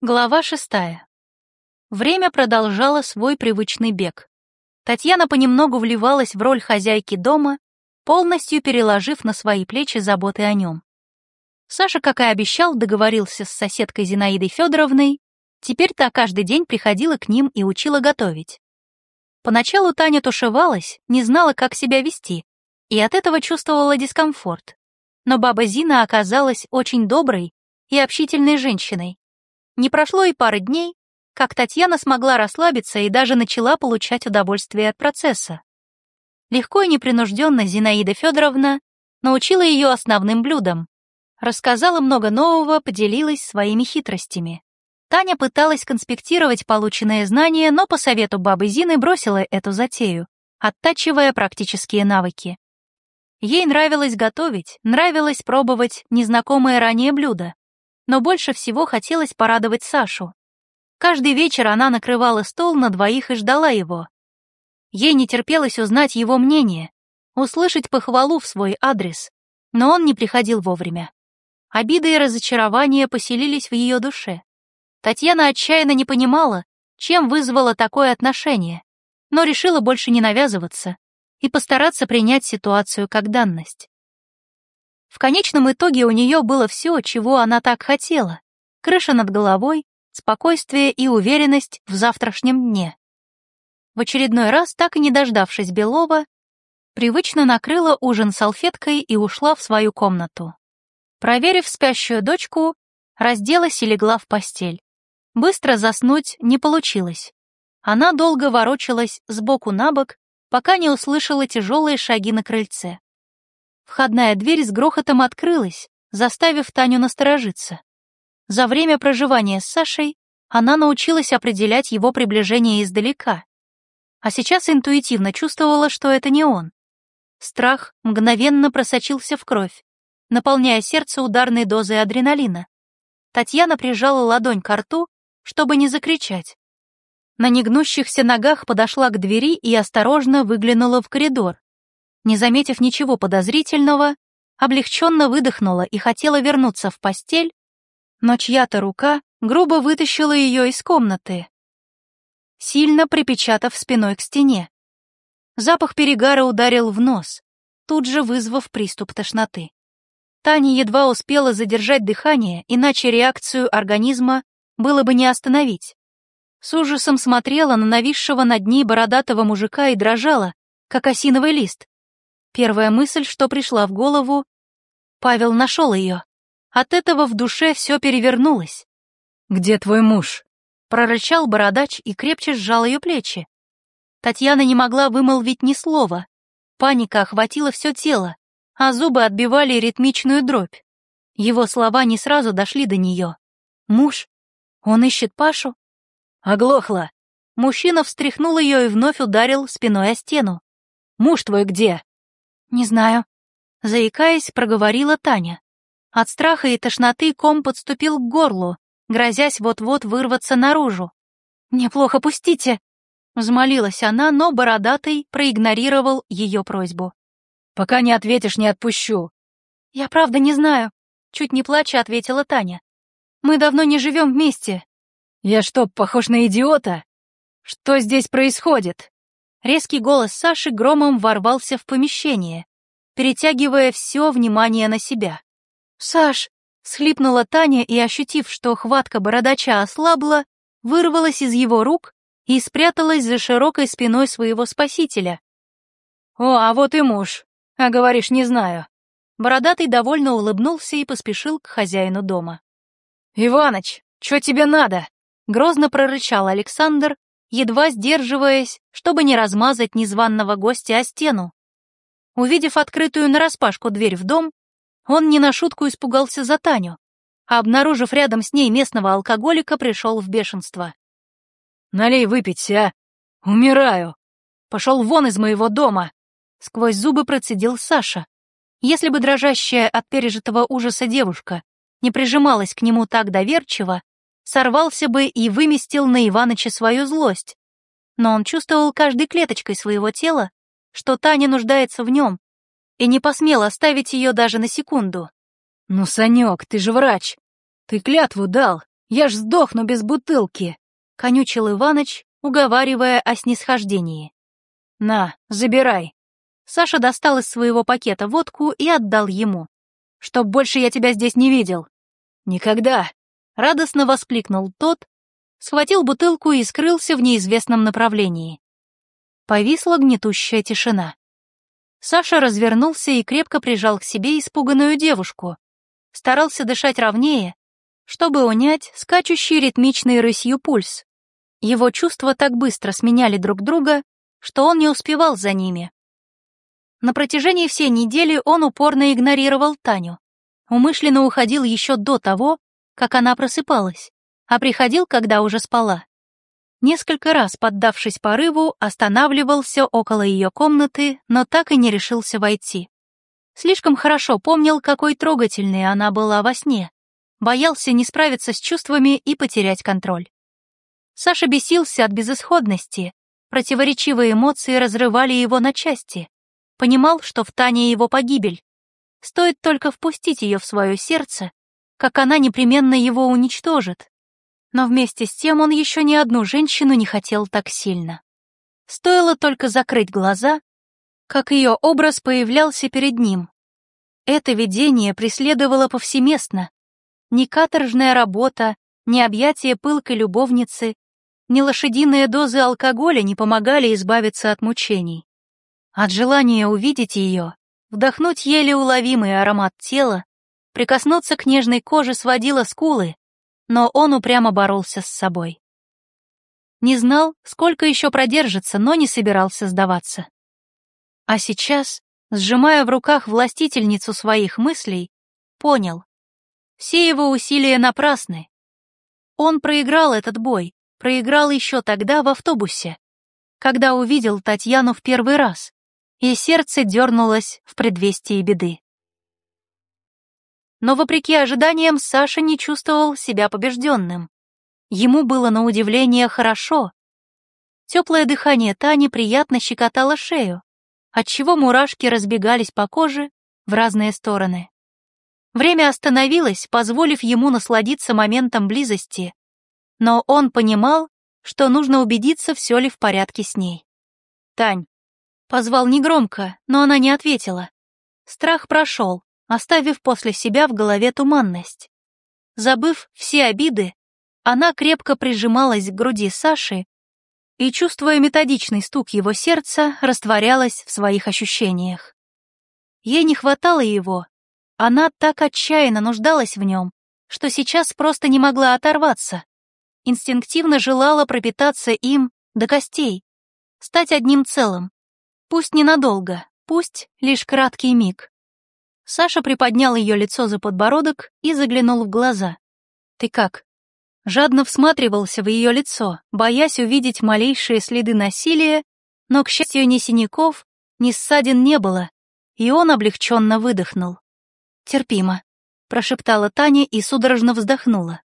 Глава шестая. Время продолжало свой привычный бег. Татьяна понемногу вливалась в роль хозяйки дома, полностью переложив на свои плечи заботы о нем. Саша, как и обещал, договорился с соседкой Зинаидой Федоровной, теперь та каждый день приходила к ним и учила готовить. Поначалу Таня тушевалась, не знала, как себя вести, и от этого чувствовала дискомфорт. Но баба Зина оказалась очень доброй и общительной женщиной, не прошло и пары дней, как Татьяна смогла расслабиться и даже начала получать удовольствие от процесса. Легко и непринужденно Зинаида Федоровна научила ее основным блюдам. Рассказала много нового, поделилась своими хитростями. Таня пыталась конспектировать полученные знания, но по совету бабы Зины бросила эту затею, оттачивая практические навыки. Ей нравилось готовить, нравилось пробовать незнакомые ранее блюда но больше всего хотелось порадовать Сашу. Каждый вечер она накрывала стол на двоих и ждала его. Ей не терпелось узнать его мнение, услышать похвалу в свой адрес, но он не приходил вовремя. Обиды и разочарования поселились в ее душе. Татьяна отчаянно не понимала, чем вызвало такое отношение, но решила больше не навязываться и постараться принять ситуацию как данность. В конечном итоге у нее было все, чего она так хотела. Крыша над головой, спокойствие и уверенность в завтрашнем дне. В очередной раз, так и не дождавшись Белова, привычно накрыла ужин салфеткой и ушла в свою комнату. Проверив спящую дочку, разделась и легла в постель. Быстро заснуть не получилось. Она долго ворочалась сбоку на бок, пока не услышала тяжелые шаги на крыльце. Входная дверь с грохотом открылась, заставив Таню насторожиться. За время проживания с Сашей она научилась определять его приближение издалека, а сейчас интуитивно чувствовала, что это не он. Страх мгновенно просочился в кровь, наполняя сердце ударной дозой адреналина. Татьяна прижала ладонь к рту, чтобы не закричать. На негнущихся ногах подошла к двери и осторожно выглянула в коридор не заметив ничего подозрительного, облегченно выдохнула и хотела вернуться в постель, но чья-то рука грубо вытащила ее из комнаты, сильно припечатав спиной к стене. Запах перегара ударил в нос, тут же вызвав приступ тошноты. Таня едва успела задержать дыхание, иначе реакцию организма было бы не остановить. С ужасом смотрела на нависшего над ней бородатого мужика и дрожала, как осиновый лист. Первая мысль, что пришла в голову, Павел нашел ее. От этого в душе все перевернулось. «Где твой муж?» — прорычал бородач и крепче сжал ее плечи. Татьяна не могла вымолвить ни слова. Паника охватила все тело, а зубы отбивали ритмичную дробь. Его слова не сразу дошли до нее. «Муж? Он ищет Пашу?» «Оглохла!» Мужчина встряхнул ее и вновь ударил спиной о стену. «Муж твой где?» «Не знаю», — заикаясь, проговорила Таня. От страха и тошноты ком подступил к горлу, грозясь вот-вот вырваться наружу. «Мне плохо, пустите!» — взмолилась она, но Бородатый проигнорировал ее просьбу. «Пока не ответишь, не отпущу». «Я правда не знаю», — чуть не плача ответила Таня. «Мы давно не живем вместе». «Я что, похож на идиота? Что здесь происходит?» Резкий голос Саши громом ворвался в помещение, перетягивая все внимание на себя. «Саш!» — схлипнула Таня и, ощутив, что хватка бородача ослабла, вырвалась из его рук и спряталась за широкой спиной своего спасителя. «О, а вот и муж. А говоришь, не знаю». Бородатый довольно улыбнулся и поспешил к хозяину дома. «Иваныч, что тебе надо?» — грозно прорычал Александр, едва сдерживаясь, чтобы не размазать незваного гостя о стену. Увидев открытую нараспашку дверь в дом, он не на шутку испугался за Таню, а обнаружив рядом с ней местного алкоголика, пришел в бешенство. «Налей выпить, а! Умираю! Пошел вон из моего дома!» Сквозь зубы процедил Саша. Если бы дрожащая от пережитого ужаса девушка не прижималась к нему так доверчиво, сорвался бы и выместил на Иваныча свою злость. Но он чувствовал каждой клеточкой своего тела, что Таня нуждается в нем, и не посмел оставить ее даже на секунду. «Ну, Санек, ты же врач. Ты клятву дал. Я ж сдохну без бутылки!» — конючил Иваныч, уговаривая о снисхождении. «На, забирай!» Саша достал из своего пакета водку и отдал ему. «Чтоб больше я тебя здесь не видел!» «Никогда!» — радостно воскликнул тот, схватил бутылку и скрылся в неизвестном направлении. Повисла гнетущая тишина. Саша развернулся и крепко прижал к себе испуганную девушку. Старался дышать ровнее, чтобы унять скачущий ритмичный рысью пульс. Его чувства так быстро сменяли друг друга, что он не успевал за ними. На протяжении всей недели он упорно игнорировал Таню. Умышленно уходил еще до того, как она просыпалась, а приходил, когда уже спала. Несколько раз, поддавшись порыву, останавливался около ее комнаты, но так и не решился войти. Слишком хорошо помнил, какой трогательной она была во сне. Боялся не справиться с чувствами и потерять контроль. Саша бесился от безысходности, противоречивые эмоции разрывали его на части. Понимал, что в Тане его погибель. Стоит только впустить ее в свое сердце, как она непременно его уничтожит. Но вместе с тем он еще ни одну женщину не хотел так сильно. Стоило только закрыть глаза, как ее образ появлялся перед ним. Это видение преследовало повсеместно. Ни каторжная работа, ни объятие пылкой любовницы, ни лошадиные дозы алкоголя не помогали избавиться от мучений. От желания увидеть ее, вдохнуть еле уловимый аромат тела, прикоснуться к нежной коже сводило скулы, но он упрямо боролся с собой. Не знал, сколько еще продержится, но не собирался сдаваться. А сейчас, сжимая в руках властительницу своих мыслей, понял. Все его усилия напрасны. Он проиграл этот бой, проиграл еще тогда в автобусе, когда увидел Татьяну в первый раз, и сердце дернулось в предвестии беды. Но вопреки ожиданиям Саша не чувствовал себя побежденным. Ему было на удивление хорошо. Теплое дыхание Тани приятно щекотало шею, отчего мурашки разбегались по коже в разные стороны. Время остановилось, позволив ему насладиться моментом близости, но он понимал, что нужно убедиться, все ли в порядке с ней. «Тань!» Позвал негромко, но она не ответила. Страх прошел, оставив после себя в голове туманность. Забыв все обиды, она крепко прижималась к груди Саши и, чувствуя методичный стук его сердца, растворялась в своих ощущениях. Ей не хватало его, она так отчаянно нуждалась в нем, что сейчас просто не могла оторваться инстинктивно желала пропитаться им до костей, стать одним целым. Пусть ненадолго, пусть лишь краткий миг. Саша приподнял ее лицо за подбородок и заглянул в глаза. «Ты как?» Жадно всматривался в ее лицо, боясь увидеть малейшие следы насилия, но, к счастью, ни синяков, ни ссадин не было, и он облегченно выдохнул. «Терпимо», — прошептала Таня и судорожно вздохнула.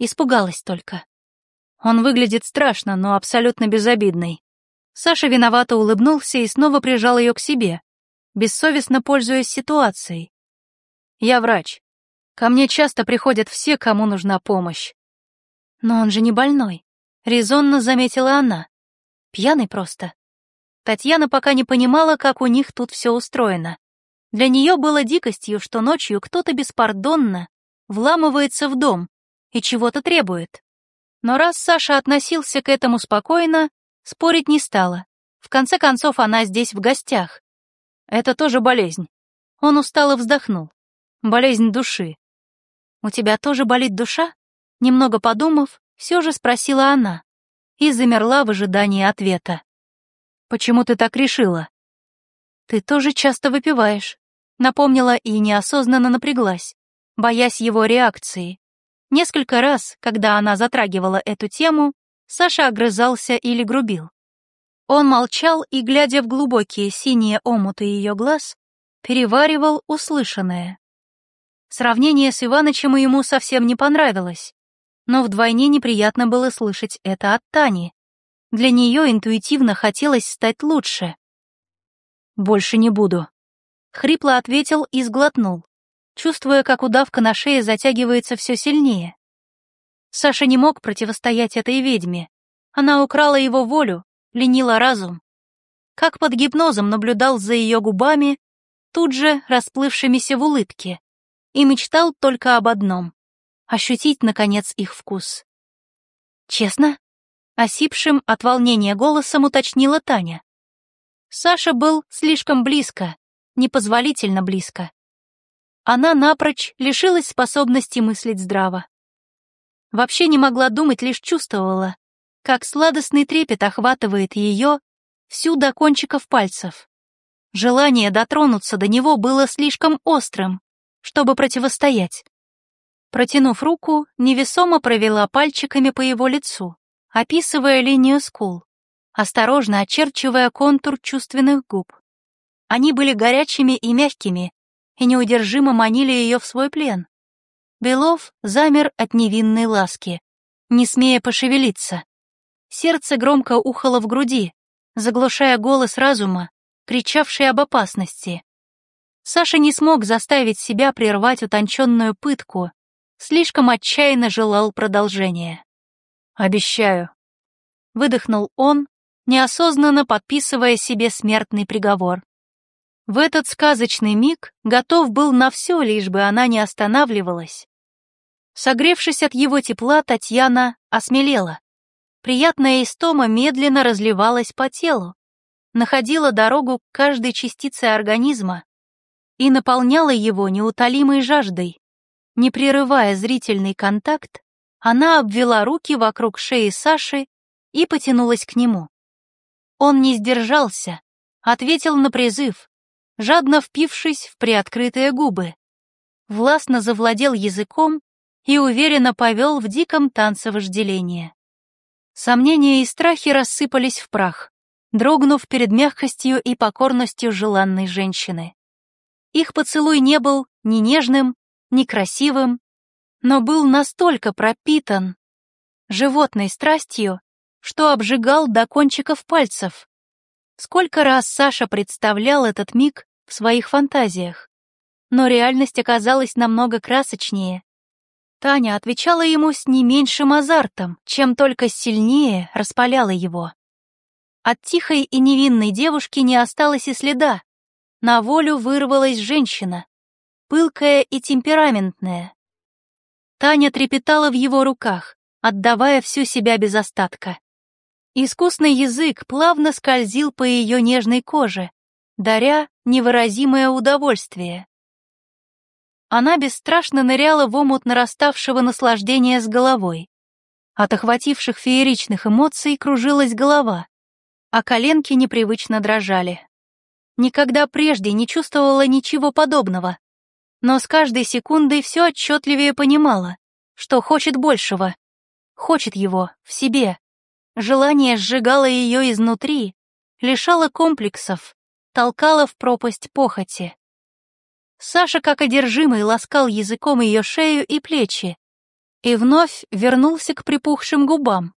Испугалась только. Он выглядит страшно, но абсолютно безобидный. Саша виновато улыбнулся и снова прижал ее к себе, бессовестно пользуясь ситуацией. «Я врач. Ко мне часто приходят все, кому нужна помощь». «Но он же не больной», — резонно заметила она. «Пьяный просто». Татьяна пока не понимала, как у них тут все устроено. Для нее было дикостью, что ночью кто-то беспардонно вламывается в дом, и чего-то требует. Но раз Саша относился к этому спокойно, спорить не стала. В конце концов, она здесь в гостях. Это тоже болезнь. Он устало вздохнул. Болезнь души. «У тебя тоже болит душа?» Немного подумав, все же спросила она и замерла в ожидании ответа. «Почему ты так решила?» «Ты тоже часто выпиваешь», — напомнила и неосознанно напряглась, боясь его реакции. Несколько раз, когда она затрагивала эту тему, Саша огрызался или грубил. Он молчал и, глядя в глубокие синие омуты ее глаз, переваривал услышанное. Сравнение с Иванычем ему совсем не понравилось, но вдвойне неприятно было слышать это от Тани. Для нее интуитивно хотелось стать лучше. «Больше не буду», — хрипло ответил и сглотнул чувствуя, как удавка на шее затягивается все сильнее. Саша не мог противостоять этой ведьме. Она украла его волю, ленила разум. Как под гипнозом наблюдал за ее губами, тут же расплывшимися в улыбке, и мечтал только об одном — ощутить, наконец, их вкус. «Честно?» — осипшим от волнения голосом уточнила Таня. Саша был слишком близко, непозволительно близко. Она напрочь лишилась способности мыслить здраво. Вообще не могла думать, лишь чувствовала, как сладостный трепет охватывает ее всю до кончиков пальцев. Желание дотронуться до него было слишком острым, чтобы противостоять. Протянув руку, невесомо провела пальчиками по его лицу, описывая линию скул, осторожно очерчивая контур чувственных губ. Они были горячими и мягкими, и неудержимо манили ее в свой плен. Белов замер от невинной ласки, не смея пошевелиться. Сердце громко ухало в груди, заглушая голос разума, кричавший об опасности. Саша не смог заставить себя прервать утонченную пытку, слишком отчаянно желал продолжения. «Обещаю», — выдохнул он, неосознанно подписывая себе смертный приговор. В этот сказочный миг готов был на все, лишь бы она не останавливалась. Согревшись от его тепла, Татьяна осмелела. Приятная истома медленно разливалась по телу, находила дорогу к каждой частице организма и наполняла его неутолимой жаждой. Не прерывая зрительный контакт, она обвела руки вокруг шеи Саши и потянулась к нему. Он не сдержался, ответил на призыв, жадно впившись в приоткрытые губы. Властно завладел языком и уверенно повел в диком танце вожделения. Сомнения и страхи рассыпались в прах, дрогнув перед мягкостью и покорностью желанной женщины. Их поцелуй не был ни нежным, ни красивым, но был настолько пропитан животной страстью, что обжигал до кончиков пальцев. Сколько раз Саша представлял этот миг в своих фантазиях, но реальность оказалась намного красочнее, Таня отвечала ему с не меньшим азартом, чем только сильнее распаляла его. От тихой и невинной девушки не осталось и следа. На волю вырвалась женщина, пылкая и темпераментная. Таня трепетала в его руках, отдавая всю себя без остатка. Искусный язык плавно скользил по ее нежной коже, даря невыразимое удовольствие. Она бесстрашно ныряла в омут нараставшего наслаждения с головой. От охвативших фееричных эмоций кружилась голова, а коленки непривычно дрожали. Никогда прежде не чувствовала ничего подобного, но с каждой секундой все отчетливее понимала, что хочет большего, хочет его в себе. Желание сжигало ее изнутри, лишало комплексов, толкало в пропасть похоти. Саша, как одержимый, ласкал языком ее шею и плечи и вновь вернулся к припухшим губам.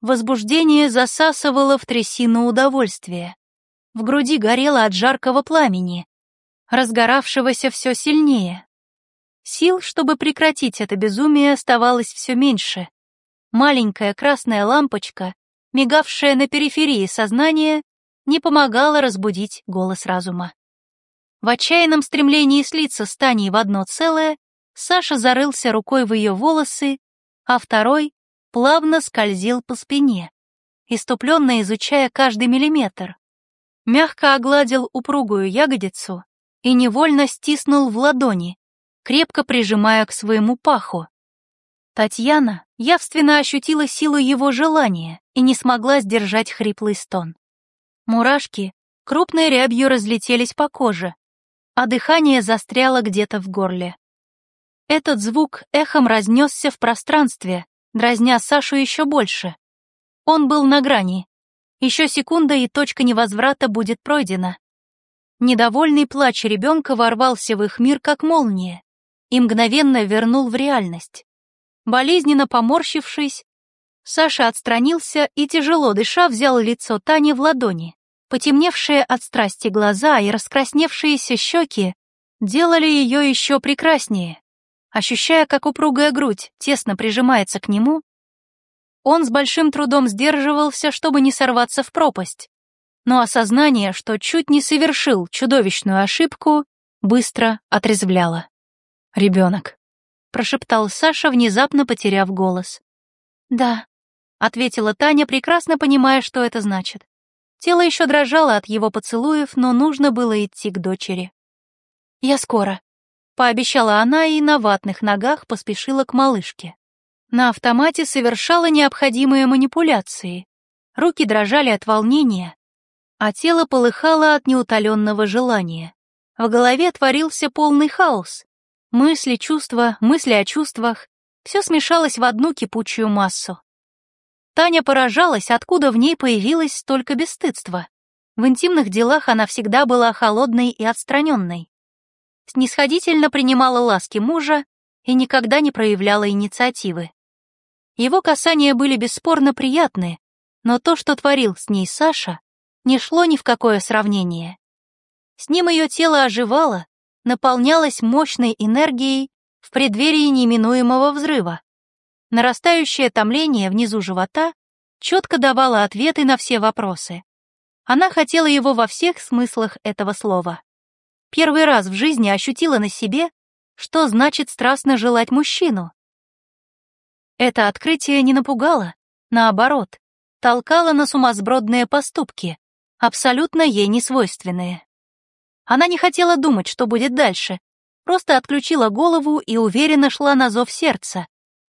Возбуждение засасывало в трясину удовольствия. В груди горело от жаркого пламени, разгоравшегося все сильнее. Сил, чтобы прекратить это безумие, оставалось все меньше. Маленькая красная лампочка, мигавшая на периферии сознания, не помогала разбудить голос разума. В отчаянном стремлении слиться с Таней в одно целое, Саша зарылся рукой в ее волосы, а второй плавно скользил по спине, иступленно изучая каждый миллиметр. Мягко огладил упругую ягодицу и невольно стиснул в ладони, крепко прижимая к своему паху. Татьяна явственно ощутила силу его желания и не смогла сдержать хриплый стон. Мурашки крупной рябью разлетелись по коже, а дыхание застряло где-то в горле. Этот звук эхом разнесся в пространстве, дразня Сашу еще больше. Он был на грани. Еще секунда, и точка невозврата будет пройдена. Недовольный плач ребенка ворвался в их мир, как молния, и мгновенно вернул в реальность. Болезненно поморщившись, Саша отстранился и, тяжело дыша, взял лицо Тани в ладони. Потемневшие от страсти глаза и раскрасневшиеся щеки делали ее еще прекраснее. ощущая, как упругая грудь тесно прижимается к нему, он с большим трудом сдерживался, чтобы не сорваться в пропасть. Но осознание, что чуть не совершил чудовищную ошибку, быстро отрезвляло. «Ребенок», — прошептал Саша, внезапно потеряв голос. «Да», — ответила Таня, прекрасно понимая, что это значит. Тело еще дрожало от его поцелуев, но нужно было идти к дочери. «Я скоро», — пообещала она и на ватных ногах поспешила к малышке. На автомате совершала необходимые манипуляции. Руки дрожали от волнения, а тело полыхало от неутоленного желания. В голове творился полный хаос. Мысли, чувства, мысли о чувствах — все смешалось в одну кипучую массу. Таня поражалась, откуда в ней появилось столько бесстыдства. В интимных делах она всегда была холодной и отстраненной. Снисходительно принимала ласки мужа и никогда не проявляла инициативы. Его касания были бесспорно приятны, но то, что творил с ней Саша, не шло ни в какое сравнение. С ним ее тело оживало, наполнялось мощной энергией в преддверии неминуемого взрыва. Нарастающее томление внизу живота четко давало ответы на все вопросы. Она хотела его во всех смыслах этого слова. Первый раз в жизни ощутила на себе, что значит страстно желать мужчину, это открытие не напугало, наоборот, толкало на сумасбродные поступки, абсолютно ей несвойственные. Она не хотела думать, что будет дальше, просто отключила голову и уверенно шла на зов сердца,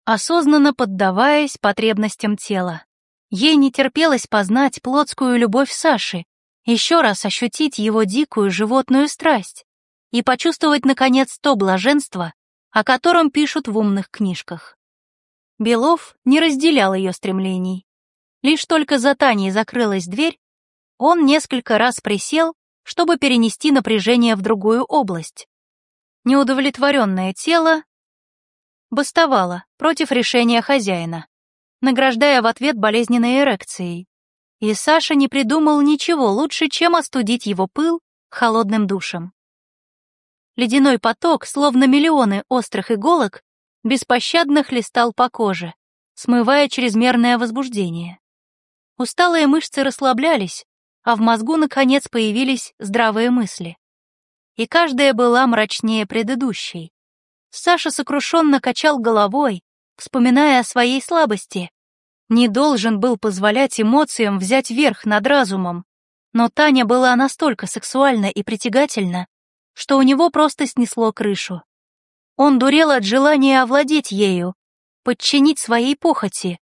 осознанно поддаваясь потребностям тела. Ей не терпелось познать плотскую любовь Саши, еще раз ощутить его дикую животную страсть и почувствовать, наконец, то блаженство, о котором пишут в умных книжках. Белов не разделял ее стремлений. Лишь только за Таней закрылась дверь, он несколько раз присел, чтобы перенести напряжение в другую область. Неудовлетворенное тело бастовало против решения хозяина, награждая в ответ болезненной эрекцией. И Саша не придумал ничего лучше, чем остудить его пыл холодным душем. Ледяной поток, словно миллионы острых иголок, беспощадно хлестал по коже, смывая чрезмерное возбуждение. Усталые мышцы расслаблялись, а в мозгу, наконец, появились здравые мысли. И каждая была мрачнее предыдущей. Саша сокрушенно качал головой, вспоминая о своей слабости. Не должен был позволять эмоциям взять верх над разумом, но Таня была настолько сексуальна и притягательна, что у него просто снесло крышу. Он дурел от желания овладеть ею, подчинить своей похоти,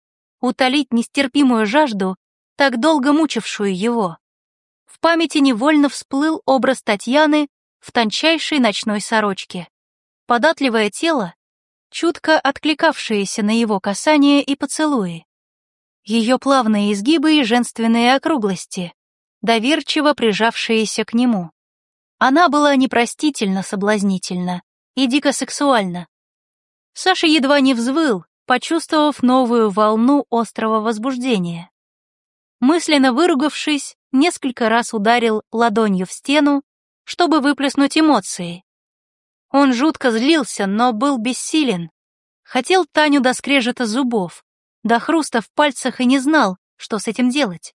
утолить нестерпимую жажду, так долго мучившую его. В памяти невольно всплыл образ Татьяны в тончайшей ночной сорочке. Податливое тело, чутко откликавшееся на его касание и поцелуи. Ее плавные изгибы и женственные округлости, доверчиво прижавшиеся к нему. Она была непростительно соблазнительна, и дико сексуально. Саша едва не взвыл, почувствовав новую волну острого возбуждения. Мысленно выругавшись, несколько раз ударил ладонью в стену, чтобы выплеснуть эмоции. Он жутко злился, но был бессилен. Хотел Таню до скрежета зубов, до хруста в пальцах и не знал, что с этим делать.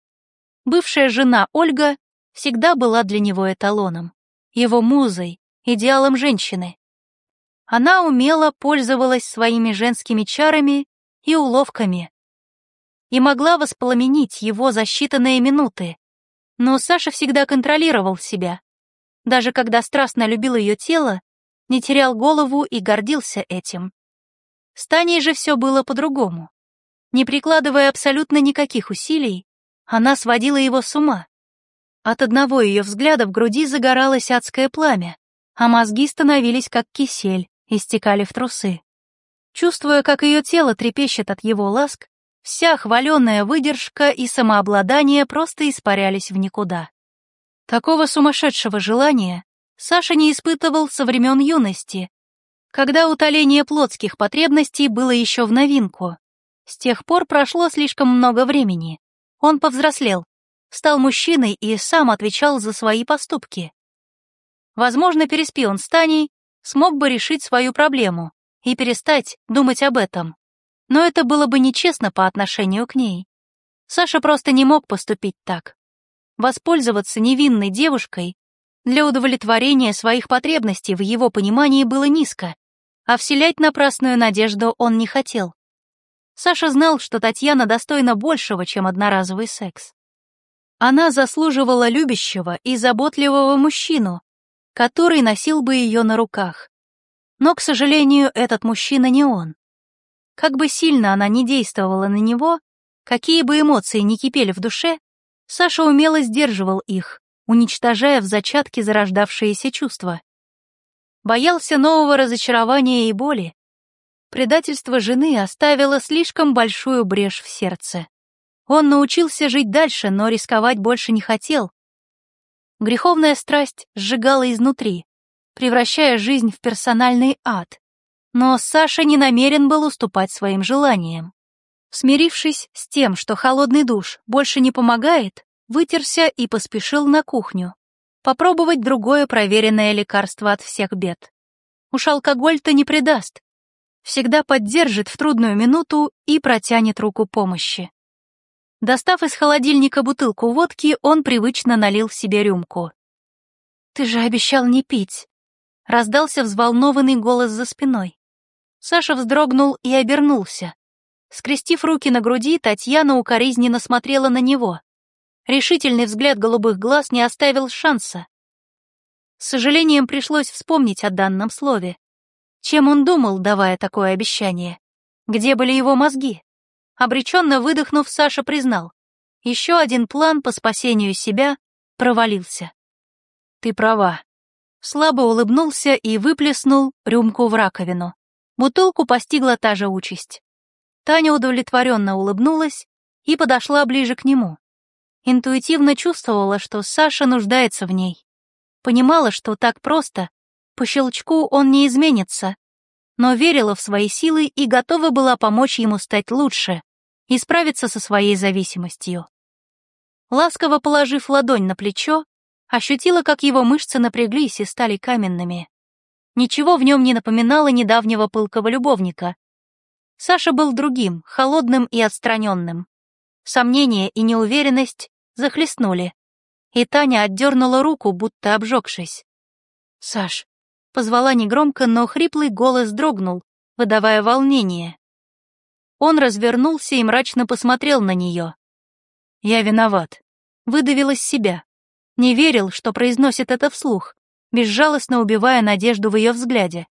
Бывшая жена Ольга всегда была для него эталоном, его музой, идеалом женщины. Она умело пользовалась своими женскими чарами и уловками и могла воспламенить его за считанные минуты. Но Саша всегда контролировал себя. Даже когда страстно любил ее тело, не терял голову и гордился этим. С Таней же все было по-другому. Не прикладывая абсолютно никаких усилий, она сводила его с ума. От одного ее взгляда в груди загоралось адское пламя, а мозги становились как кисель, истекали в трусы. Чувствуя, как ее тело трепещет от его ласк, вся хваленная выдержка и самообладание просто испарялись в никуда. Такого сумасшедшего желания Саша не испытывал со времен юности, когда утоление плотских потребностей было еще в новинку. С тех пор прошло слишком много времени. Он повзрослел, стал мужчиной и сам отвечал за свои поступки. Возможно, переспи он с Таней, смог бы решить свою проблему, и перестать думать об этом. Но это было бы нечестно по отношению к ней. Саша просто не мог поступить так. Воспользоваться невинной девушкой для удовлетворения своих потребностей в его понимании было низко, а вселять напрасную надежду он не хотел. Саша знал, что Татьяна достойна большего, чем одноразовый секс. Она заслуживала любящего и заботливого мужчину, который носил бы ее на руках. Но, к сожалению, этот мужчина не он. Как бы сильно она ни действовала на него, какие бы эмоции ни кипели в душе, Саша умело сдерживал их, уничтожая в зачатке зарождавшиеся чувства. Боялся нового разочарования и боли. Предательство жены оставило слишком большую брешь в сердце. Он научился жить дальше, но рисковать больше не хотел. Греховная страсть сжигала изнутри, превращая жизнь в персональный ад. Но Саша не намерен был уступать своим желаниям. Смирившись с тем, что холодный душ больше не помогает, вытерся и поспешил на кухню, попробовать другое проверенное лекарство от всех бед. Уж алкоголь-то не предаст. Всегда поддержит в трудную минуту и протянет руку помощи. Достав из холодильника бутылку водки, он привычно налил себе рюмку. «Ты же обещал не пить!» Раздался взволнованный голос за спиной. Саша вздрогнул и обернулся. Скрестив руки на груди, Татьяна укоризненно смотрела на него. Решительный взгляд голубых глаз не оставил шанса. С сожалением пришлось вспомнить о данном слове. Чем он думал, давая такое обещание? Где были его мозги? Обреченно выдохнув, Саша признал. Еще один план по спасению себя провалился. Ты права. Слабо улыбнулся и выплеснул рюмку в раковину. Бутылку постигла та же участь. Таня удовлетворенно улыбнулась и подошла ближе к нему. Интуитивно чувствовала, что Саша нуждается в ней. Понимала, что так просто, по щелчку он не изменится, но верила в свои силы и готова была помочь ему стать лучше и справиться со своей зависимостью. Ласково положив ладонь на плечо, ощутила, как его мышцы напряглись и стали каменными. Ничего в нем не напоминало недавнего пылкого любовника. Саша был другим, холодным и отстраненным. Сомнение и неуверенность захлестнули, и Таня отдернула руку, будто обжегшись. «Саш», — позвала негромко, но хриплый голос дрогнул, выдавая волнение. Он развернулся и мрачно посмотрел на нее. «Я виноват», — выдавил из себя. Не верил, что произносит это вслух, безжалостно убивая надежду в ее взгляде.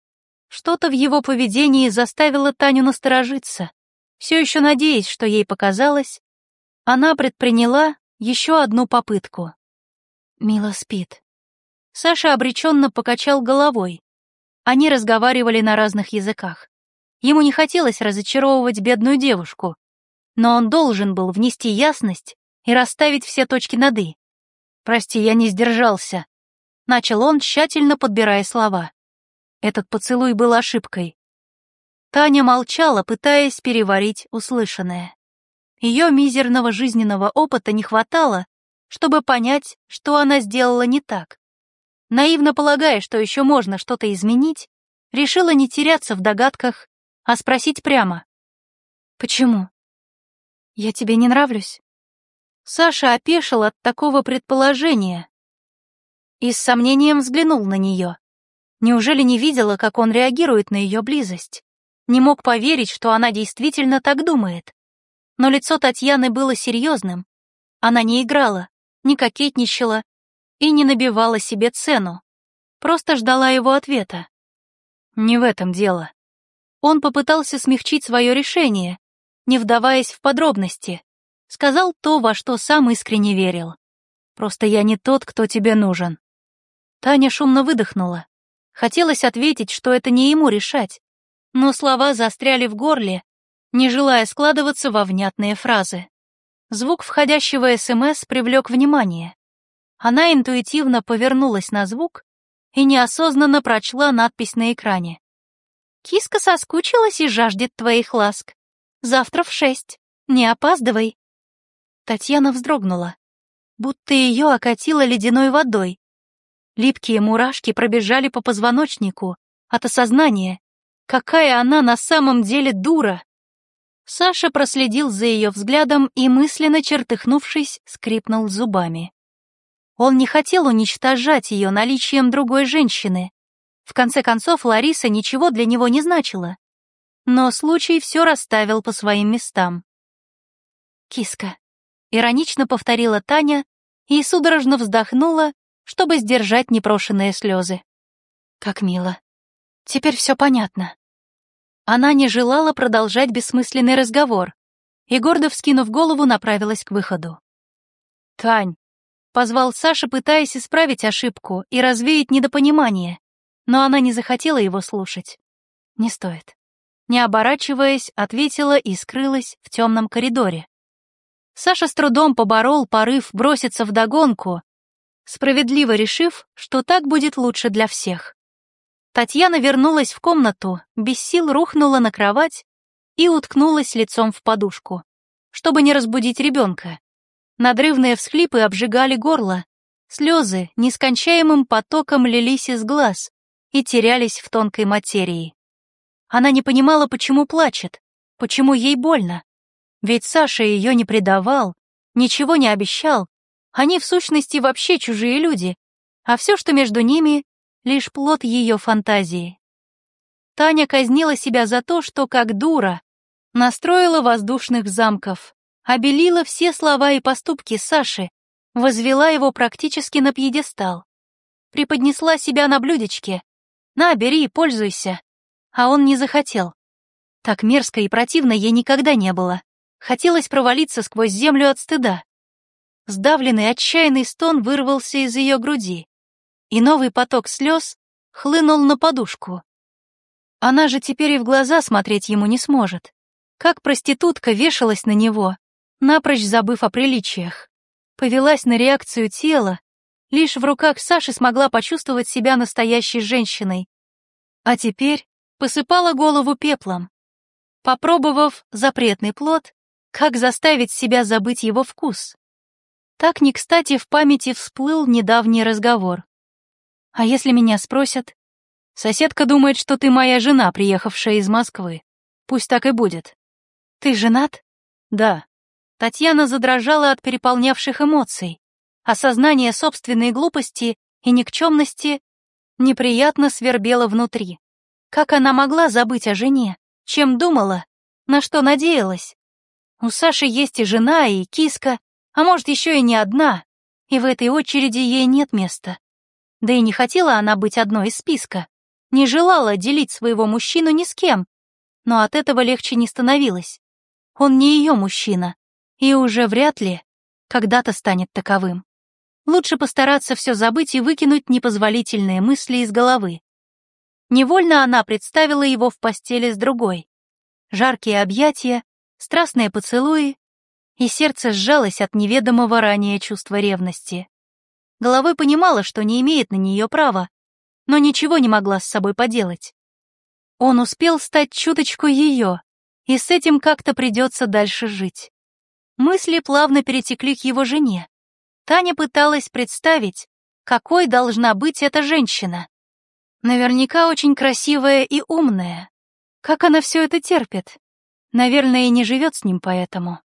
Что-то в его поведении заставило Таню насторожиться. Все еще надеясь, что ей показалось, она предприняла еще одну попытку. Мила спит. Саша обреченно покачал головой. Они разговаривали на разных языках. Ему не хотелось разочаровывать бедную девушку, но он должен был внести ясность и расставить все точки над «и». «Прости, я не сдержался», — начал он, тщательно подбирая слова. Этот поцелуй был ошибкой. Таня молчала, пытаясь переварить услышанное. Ее мизерного жизненного опыта не хватало, чтобы понять, что она сделала не так. Наивно полагая, что еще можно что-то изменить, решила не теряться в догадках, а спросить прямо. «Почему? Я тебе не нравлюсь?» Саша опешил от такого предположения и с сомнением взглянул на нее. Неужели не видела, как он реагирует на ее близость? Не мог поверить, что она действительно так думает. Но лицо Татьяны было серьезным. Она не играла, не кокетничала и не набивала себе цену. Просто ждала его ответа. Не в этом дело. Он попытался смягчить свое решение, не вдаваясь в подробности. Сказал то, во что сам искренне верил. «Просто я не тот, кто тебе нужен». Таня шумно выдохнула. Хотелось ответить, что это не ему решать, но слова застряли в горле, не желая складываться во внятные фразы. Звук входящего СМС привлек внимание. Она интуитивно повернулась на звук и неосознанно прочла надпись на экране. «Киска соскучилась и жаждет твоих ласк. Завтра в шесть. Не опаздывай». Татьяна вздрогнула, будто ее окатило ледяной водой. Липкие мурашки пробежали по позвоночнику от осознания, Какая она на самом деле дура! Саша проследил за ее взглядом и, мысленно чертыхнувшись, скрипнул зубами. Он не хотел уничтожать ее наличием другой женщины. В конце концов, Лариса ничего для него не значила. Но случай все расставил по своим местам. «Киска», — иронично повторила Таня и судорожно вздохнула, чтобы сдержать непрошенные слезы. «Как мило. Теперь все понятно». Она не желала продолжать бессмысленный разговор и, гордо вскинув голову, направилась к выходу. «Тань!» — позвал Саша, пытаясь исправить ошибку и развеять недопонимание, но она не захотела его слушать. «Не стоит». Не оборачиваясь, ответила и скрылась в темном коридоре. Саша с трудом поборол порыв броситься в догонку, справедливо решив, что так будет лучше для всех. Татьяна вернулась в комнату, без сил рухнула на кровать и уткнулась лицом в подушку, чтобы не разбудить ребенка. Надрывные всхлипы обжигали горло, слезы нескончаемым потоком лились из глаз и терялись в тонкой материи. Она не понимала, почему плачет, почему ей больно. Ведь Саша ее не предавал, ничего не обещал, они в сущности вообще чужие люди, а все, что между ними, лишь плод ее фантазии. Таня казнила себя за то, что, как дура, настроила воздушных замков, обелила все слова и поступки Саши, возвела его практически на пьедестал, преподнесла себя на блюдечке. «На, бери, пользуйся». А он не захотел. Так мерзко и противно ей никогда не было. Хотелось провалиться сквозь землю от стыда. Сдавленный, отчаянный стон вырвался из ее груди и новый поток слез хлынул на подушку. Она же теперь и в глаза смотреть ему не сможет. Как проститутка вешалась на него, напрочь забыв о приличиях. Повелась на реакцию тела, лишь в руках Саши смогла почувствовать себя настоящей женщиной. А теперь посыпала голову пеплом. Попробовав запретный плод, как заставить себя забыть его вкус? Так не кстати в памяти всплыл недавний разговор. А если меня спросят? Соседка думает, что ты моя жена, приехавшая из Москвы. Пусть так и будет. Ты женат? Да. Татьяна задрожала от переполнявших эмоций. Осознание собственной глупости и никчемности неприятно свербело внутри. Как она могла забыть о жене? Чем думала? На что надеялась? У Саши есть и жена, и киска, а может, еще и не одна, и в этой очереди ей нет места. Да и не хотела она быть одной из списка, не желала делить своего мужчину ни с кем, но от этого легче не становилось. Он не ее мужчина, и уже вряд ли когда-то станет таковым. Лучше постараться все забыть и выкинуть непозволительные мысли из головы. Невольно она представила его в постели с другой. Жаркие объятия, страстные поцелуи, и сердце сжалось от неведомого ранее чувства ревности. Головой понимала, что не имеет на нее права, но ничего не могла с собой поделать. Он успел стать чуточку ее, и с этим как-то придется дальше жить. Мысли плавно перетекли к его жене. Таня пыталась представить, какой должна быть эта женщина. Наверняка очень красивая и умная. Как она все это терпит? Наверное, и не живет с ним поэтому.